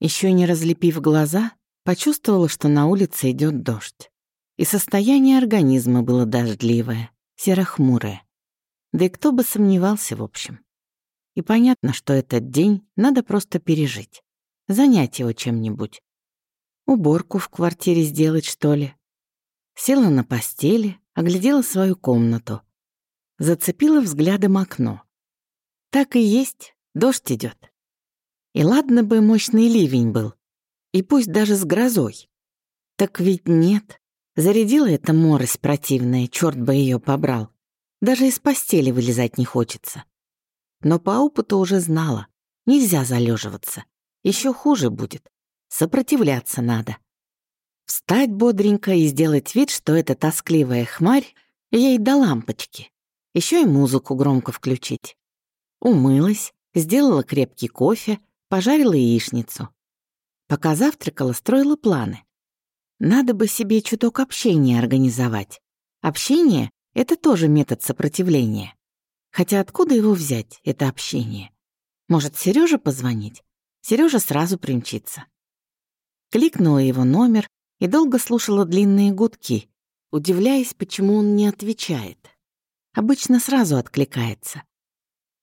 Еще не разлепив глаза, почувствовала, что на улице идет дождь. И состояние организма было дождливое, серо-хмурое. Да и кто бы сомневался, в общем. И понятно, что этот день надо просто пережить. Занять его чем-нибудь. Уборку в квартире сделать, что ли. Села на постели, оглядела свою комнату. Зацепила взглядом окно. Так и есть, дождь идет. И ладно бы мощный ливень был, и пусть даже с грозой. Так ведь нет. Зарядила эта морось противная, черт бы ее побрал. Даже из постели вылезать не хочется. Но по опыту уже знала, нельзя залеживаться. Еще хуже будет. Сопротивляться надо. Встать бодренько и сделать вид, что эта тоскливая хмарь ей до лампочки. Еще и музыку громко включить. Умылась, сделала крепкий кофе, пожарила яичницу. Пока завтракала, строила планы. Надо бы себе чуток общения организовать. Общение — это тоже метод сопротивления. Хотя откуда его взять, это общение? Может, Сереже позвонить? Сережа сразу примчится. Кликнула его номер и долго слушала длинные гудки, удивляясь, почему он не отвечает. Обычно сразу откликается.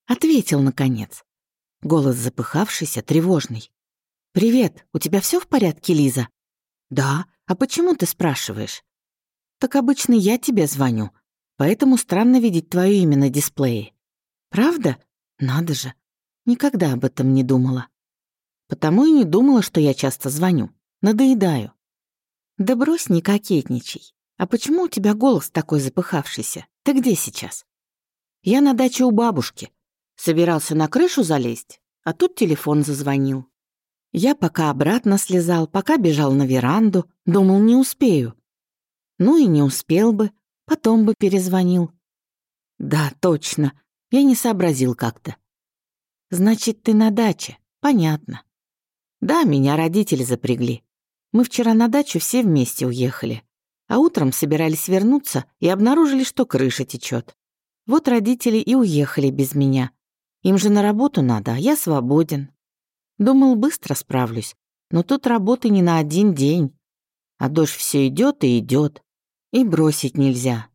Ответил, наконец. Голос запыхавшийся, тревожный. «Привет, у тебя все в порядке, Лиза?» «Да, а почему ты спрашиваешь?» «Так обычно я тебе звоню, поэтому странно видеть твое имя на дисплее». «Правда? Надо же. Никогда об этом не думала. Потому и не думала, что я часто звоню. Надоедаю». «Да брось, не кокетничай. А почему у тебя голос такой запыхавшийся? Ты где сейчас?» «Я на даче у бабушки. Собирался на крышу залезть, а тут телефон зазвонил. Я пока обратно слезал, пока бежал на веранду, думал, не успею. Ну и не успел бы, потом бы перезвонил. Да, точно, я не сообразил как-то. Значит, ты на даче, понятно. Да, меня родители запрягли. Мы вчера на дачу все вместе уехали, а утром собирались вернуться и обнаружили, что крыша течет. Вот родители и уехали без меня, им же на работу надо, а я свободен. Думал, быстро справлюсь, но тут работы не на один день. А дождь все идет и идет, и бросить нельзя.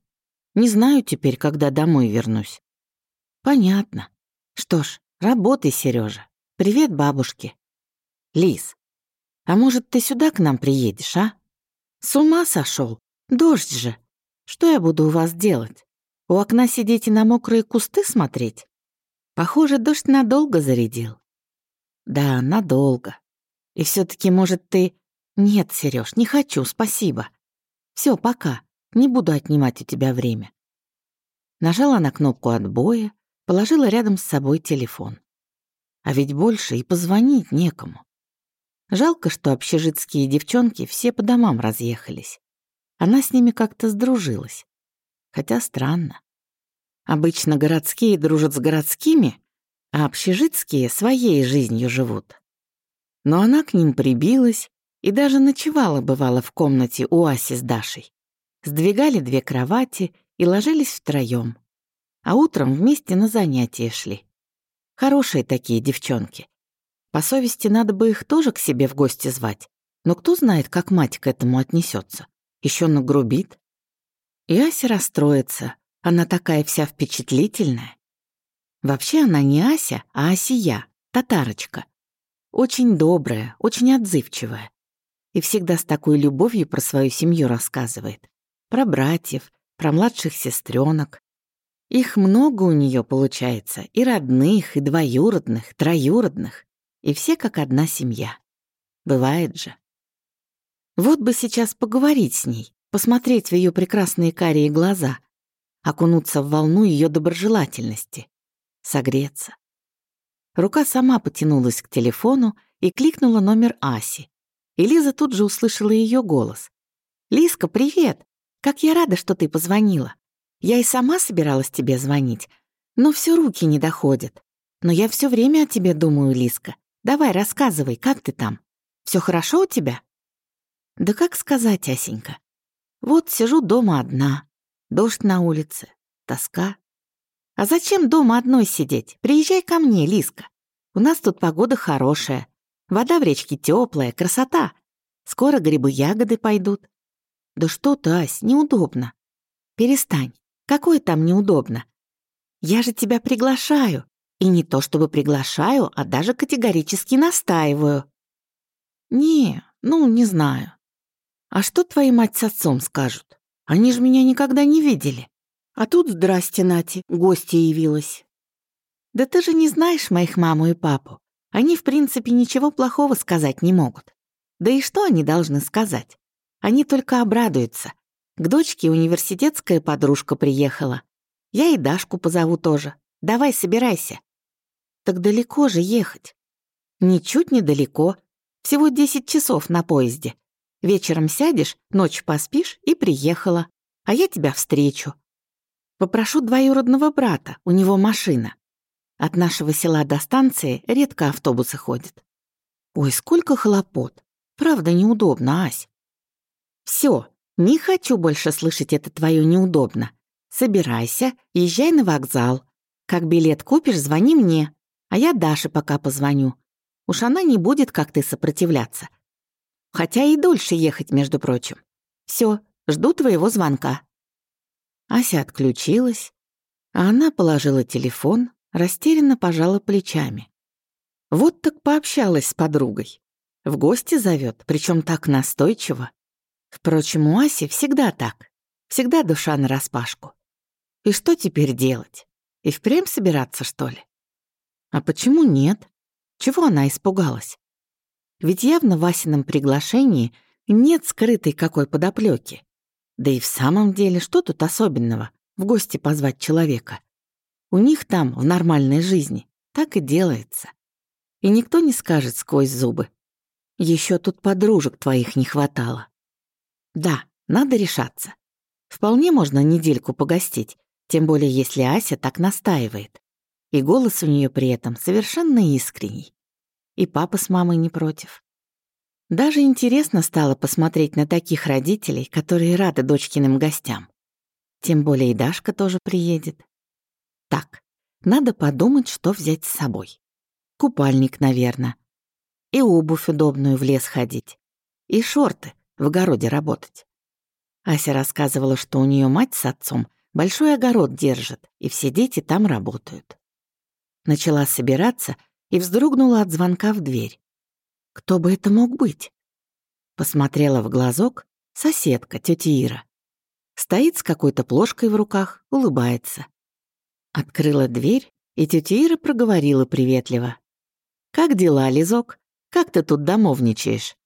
Не знаю теперь, когда домой вернусь. Понятно. Что ж, работай, Сережа. Привет бабушке. Лис, а может, ты сюда к нам приедешь, а? С ума сошел? Дождь же. Что я буду у вас делать? У окна сидеть и на мокрые кусты смотреть? Похоже, дождь надолго зарядил. Да, надолго. И все таки может, ты... Нет, Сереж, не хочу, спасибо. Все, пока. Не буду отнимать у тебя время. Нажала на кнопку отбоя, положила рядом с собой телефон. А ведь больше и позвонить некому. Жалко, что общежитские девчонки все по домам разъехались. Она с ними как-то сдружилась. Хотя странно. Обычно городские дружат с городскими, а общежитские своей жизнью живут. Но она к ним прибилась и даже ночевала, бывало, в комнате у Аси с Дашей. Сдвигали две кровати и ложились втроем. А утром вместе на занятия шли. Хорошие такие девчонки. По совести надо бы их тоже к себе в гости звать. Но кто знает, как мать к этому отнесется? Еще нагрубит. И Ася расстроится, она такая вся впечатлительная. Вообще она не Ася, а Асия, татарочка. Очень добрая, очень отзывчивая. И всегда с такой любовью про свою семью рассказывает. Про братьев, про младших сестренок. Их много у нее получается, и родных, и двоюродных, троюродных. И все как одна семья. Бывает же. Вот бы сейчас поговорить с ней, посмотреть в ее прекрасные карие глаза — окунуться в волну ее доброжелательности, согреться. Рука сама потянулась к телефону и кликнула номер Аси. И Лиза тут же услышала ее голос. «Лизка, привет! Как я рада, что ты позвонила. Я и сама собиралась тебе звонить, но все руки не доходят. Но я все время о тебе думаю, Лизка. Давай, рассказывай, как ты там? Все хорошо у тебя?» «Да как сказать, Асенька? Вот сижу дома одна, Дождь на улице, тоска. А зачем дома одной сидеть? Приезжай ко мне, Лиска. У нас тут погода хорошая. Вода в речке теплая, красота. Скоро грибы-ягоды пойдут. Да что ты, Ась, неудобно. Перестань. Какое там неудобно? Я же тебя приглашаю. И не то чтобы приглашаю, а даже категорически настаиваю. Не, ну, не знаю. А что твои мать с отцом скажут? Они же меня никогда не видели. А тут, здрасте, Нати, гостья явилась. Да ты же не знаешь моих маму и папу. Они, в принципе, ничего плохого сказать не могут. Да и что они должны сказать? Они только обрадуются. К дочке университетская подружка приехала. Я и Дашку позову тоже. Давай, собирайся. Так далеко же ехать. Ничуть недалеко. Всего 10 часов на поезде. Вечером сядешь, ночь поспишь и приехала. А я тебя встречу. Попрошу двоюродного брата, у него машина. От нашего села до станции редко автобусы ходят. Ой, сколько хлопот. Правда, неудобно, Ась. Все, не хочу больше слышать это твое неудобно. Собирайся, езжай на вокзал. Как билет купишь, звони мне, а я Даше пока позвоню. Уж она не будет, как ты, сопротивляться. Хотя и дольше ехать, между прочим. Все, жду твоего звонка. Ася отключилась, а она положила телефон, растерянно пожала плечами. Вот так пообщалась с подругой. В гости зовет, причем так настойчиво. Впрочем, у Аси всегда так. Всегда душа нараспашку. И что теперь делать? И впрямь собираться, что ли? А почему нет? Чего она испугалась? Ведь явно в Васином приглашении нет скрытой какой подоплеки. Да и в самом деле, что тут особенного в гости позвать человека? У них там, в нормальной жизни, так и делается. И никто не скажет сквозь зубы. Еще тут подружек твоих не хватало. Да, надо решаться. Вполне можно недельку погостить, тем более если Ася так настаивает. И голос у нее при этом совершенно искренний. И папа с мамой не против. Даже интересно стало посмотреть на таких родителей, которые рады дочкиным гостям. Тем более и Дашка тоже приедет. Так, надо подумать, что взять с собой. Купальник, наверное. И обувь удобную в лес ходить. И шорты, в огороде работать. Ася рассказывала, что у нее мать с отцом большой огород держит, и все дети там работают. Начала собираться и вздрогнула от звонка в дверь. Кто бы это мог быть? Посмотрела в глазок соседка, тетя Ира. Стоит с какой-то плошкой в руках, улыбается. Открыла дверь, и тетя Ира проговорила приветливо. «Как дела, Лизок? Как ты тут домовничаешь?»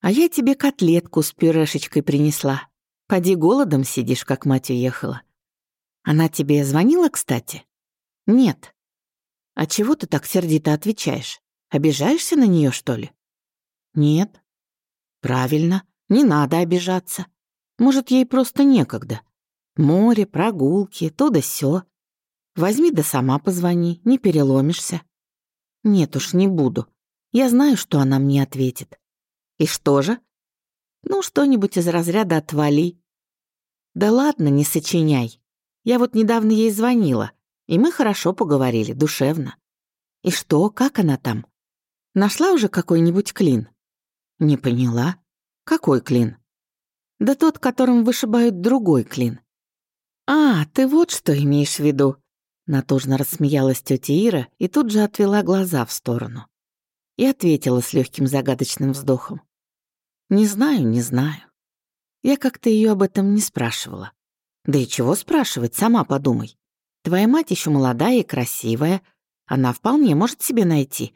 А я тебе котлетку с пюрешечкой принесла. Поди голодом сидишь, как мать уехала. Она тебе звонила, кстати? Нет. А чего ты так сердито отвечаешь? Обижаешься на нее, что ли? Нет. Правильно, не надо обижаться. Может, ей просто некогда. Море, прогулки, то да сё. Возьми да сама позвони, не переломишься. Нет уж, не буду. Я знаю, что она мне ответит. И что же? Ну, что-нибудь из разряда «отвали». Да ладно, не сочиняй. Я вот недавно ей звонила, и мы хорошо поговорили, душевно. И что, как она там? Нашла уже какой-нибудь клин? Не поняла. Какой клин? Да тот, которым вышибают другой клин. А, ты вот что имеешь в виду. Натужно рассмеялась тетя Ира и тут же отвела глаза в сторону. И ответила с легким загадочным вздохом. Не знаю, не знаю. Я как-то ее об этом не спрашивала. Да и чего спрашивать, сама подумай. Твоя мать еще молодая и красивая. Она вполне может себе найти.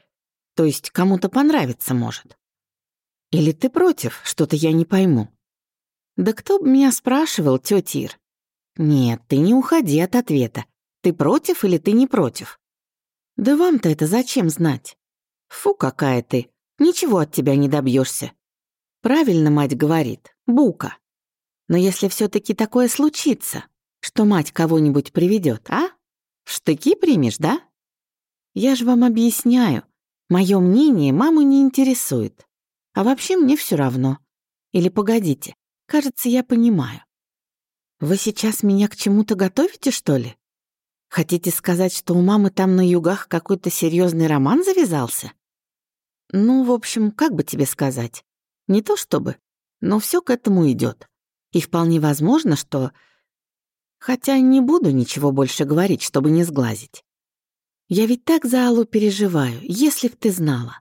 То есть кому-то понравиться может. Или ты против, что-то я не пойму. Да кто бы меня спрашивал, тетя Ир? Нет, ты не уходи от ответа. Ты против или ты не против? Да вам-то это зачем знать? Фу, какая ты. Ничего от тебя не добьешься. Правильно мать говорит, бука. Но если все таки такое случится, что мать кого-нибудь приведет, а? В штыки примешь, да? Я же вам объясняю. Мое мнение маму не интересует. А вообще мне все равно. Или погодите, кажется, я понимаю. Вы сейчас меня к чему-то готовите, что ли? Хотите сказать, что у мамы там на югах какой-то серьезный роман завязался? Ну, в общем, как бы тебе сказать? Не то чтобы, но все к этому идет. И вполне возможно, что... Хотя не буду ничего больше говорить, чтобы не сглазить. Я ведь так за Аллу переживаю, если б ты знала.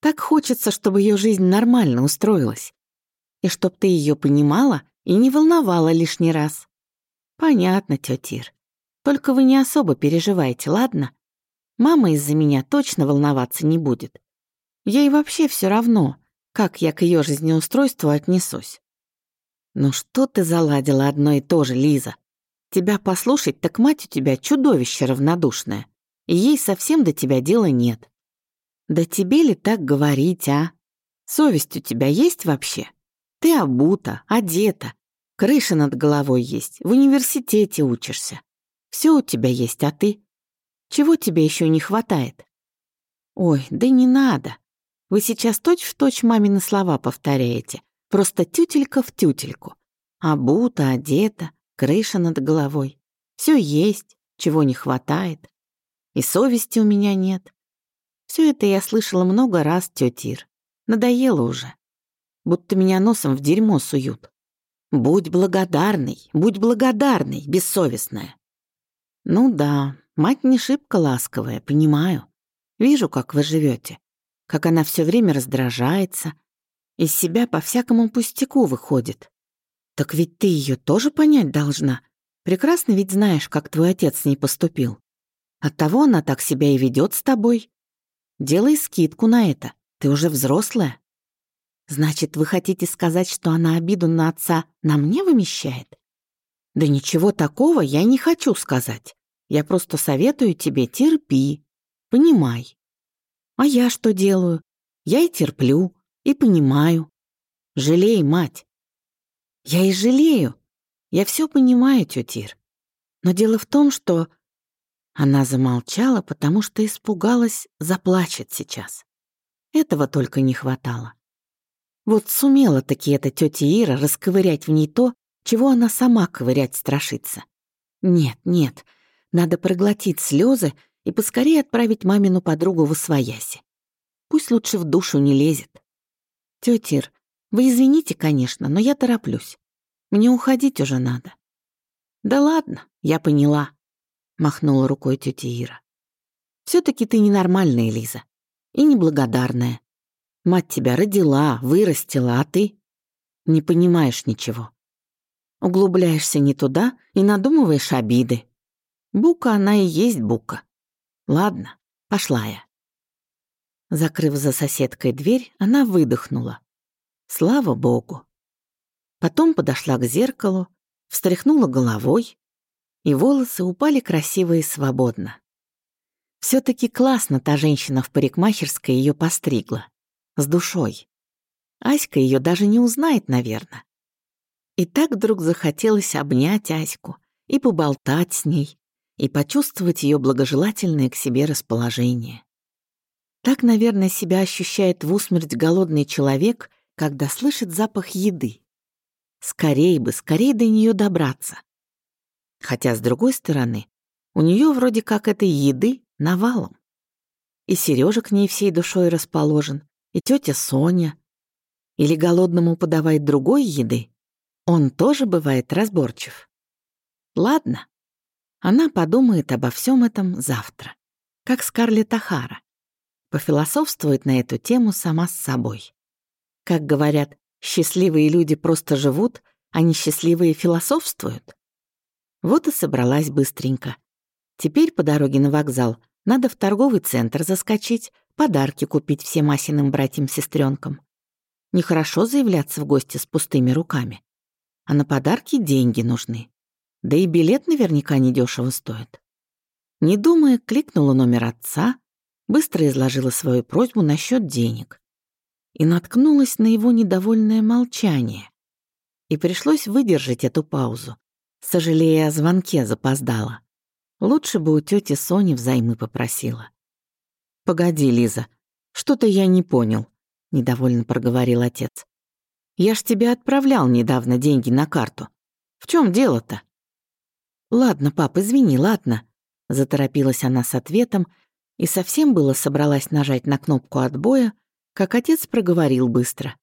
Так хочется, чтобы ее жизнь нормально устроилась. И чтоб ты ее понимала и не волновала лишний раз. Понятно, тетя Ир. Только вы не особо переживайте, ладно? Мама из-за меня точно волноваться не будет. Ей вообще все равно, как я к ее жизнеустройству отнесусь. Ну что ты заладила одно и то же, Лиза? Тебя послушать, так мать у тебя чудовище равнодушное. Ей совсем до тебя дела нет. Да тебе ли так говорить, а? Совесть у тебя есть вообще? Ты обута, одета, крыша над головой есть, в университете учишься. Все у тебя есть, а ты? Чего тебе еще не хватает? Ой, да не надо. Вы сейчас точь-в-точь точь мамины слова повторяете. Просто тютелька в тютельку. Обута, одета, крыша над головой. Все есть, чего не хватает. И совести у меня нет. Все это я слышала много раз, тетя. Надоело уже. Будто меня носом в дерьмо суют. Будь благодарной, будь благодарной, бессовестная. Ну да, мать не шибко ласковая, понимаю. Вижу, как вы живете, как она все время раздражается, из себя по всякому пустяку выходит. Так ведь ты ее тоже понять должна. Прекрасно ведь знаешь, как твой отец с ней поступил. Оттого она так себя и ведет с тобой. Делай скидку на это. Ты уже взрослая. Значит, вы хотите сказать, что она обиду на отца на мне вымещает? Да ничего такого я не хочу сказать. Я просто советую тебе терпи, понимай. А я что делаю? Я и терплю, и понимаю. Жалей, мать. Я и жалею. Я все понимаю, тетир. Но дело в том, что... Она замолчала, потому что испугалась, заплачет сейчас. Этого только не хватало. Вот сумела таки эта тетя Ира расковырять в ней то, чего она сама ковырять страшится. Нет, нет, надо проглотить слезы и поскорее отправить мамину подругу в освояси. Пусть лучше в душу не лезет. «Тётя Ир, вы извините, конечно, но я тороплюсь. Мне уходить уже надо». «Да ладно, я поняла», — махнула рукой тётя Ира. все таки ты ненормальная, Лиза, и неблагодарная. Мать тебя родила, вырастила, а ты не понимаешь ничего. Углубляешься не туда и надумываешь обиды. Бука она и есть бука. Ладно, пошла я. Закрыв за соседкой дверь, она выдохнула. Слава богу. Потом подошла к зеркалу, встряхнула головой, и волосы упали красиво и свободно. все таки классно та женщина в парикмахерской ее постригла. С душой. Аська ее даже не узнает, наверное. И так вдруг захотелось обнять Аську и поболтать с ней, и почувствовать ее благожелательное к себе расположение. Так, наверное, себя ощущает в усмерть голодный человек, когда слышит запах еды. Скорей бы, скорей до нее добраться. Хотя, с другой стороны, у нее вроде как этой еды навалом. И Сережа к ней всей душой расположен, и тетя Соня. Или голодному подавать другой еды. Он тоже бывает разборчив. Ладно, она подумает обо всем этом завтра, как Скарлетт Ахара пофилософствует на эту тему сама с собой. Как говорят, счастливые люди просто живут, а несчастливые философствуют. Вот и собралась быстренько. Теперь по дороге на вокзал надо в торговый центр заскочить, подарки купить всем Асиным братьям-сестренкам. Нехорошо заявляться в гости с пустыми руками. А на подарки деньги нужны. Да и билет наверняка недешево стоит. Не думая, кликнула номер отца, быстро изложила свою просьбу насчет денег и наткнулась на его недовольное молчание. И пришлось выдержать эту паузу, сожалея о звонке запоздала. Лучше бы у тети Сони взаймы попросила. «Погоди, Лиза, что-то я не понял», — недовольно проговорил отец. «Я ж тебе отправлял недавно деньги на карту. В чем дело-то?» «Ладно, пап, извини, ладно», — заторопилась она с ответом, и совсем было собралась нажать на кнопку отбоя, как отец проговорил быстро.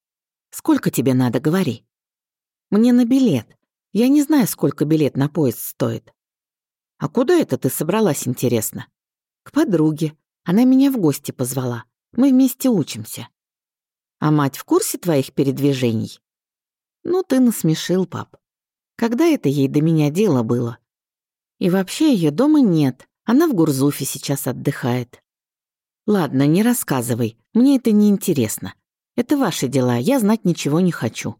«Сколько тебе надо, говори». «Мне на билет. Я не знаю, сколько билет на поезд стоит». «А куда это ты собралась, интересно?» «К подруге. Она меня в гости позвала. Мы вместе учимся». «А мать в курсе твоих передвижений?» «Ну, ты насмешил, пап. Когда это ей до меня дело было? И вообще ее дома нет. Она в Гурзуфе сейчас отдыхает. Ладно, не рассказывай. Мне это не интересно. Это ваши дела, я знать ничего не хочу.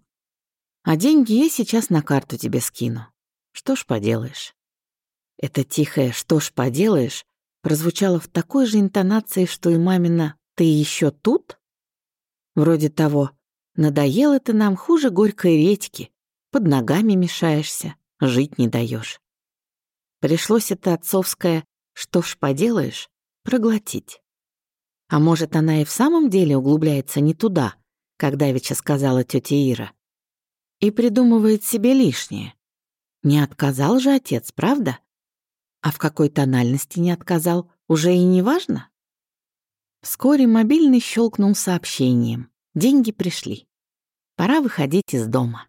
А деньги я сейчас на карту тебе скину. Что ж поделаешь? Это тихое «что ж поделаешь» прозвучало в такой же интонации, что и мамина «ты еще тут?» Вроде того «надоело ты нам хуже горькой редьки, под ногами мешаешься, жить не даешь. Пришлось это отцовское «что ж поделаешь» проглотить. А может, она и в самом деле углубляется не туда, как давеча сказала тетя Ира, и придумывает себе лишнее. Не отказал же отец, правда? А в какой тональности не отказал, уже и не важно? Вскоре мобильный щелкнул сообщением. Деньги пришли. Пора выходить из дома.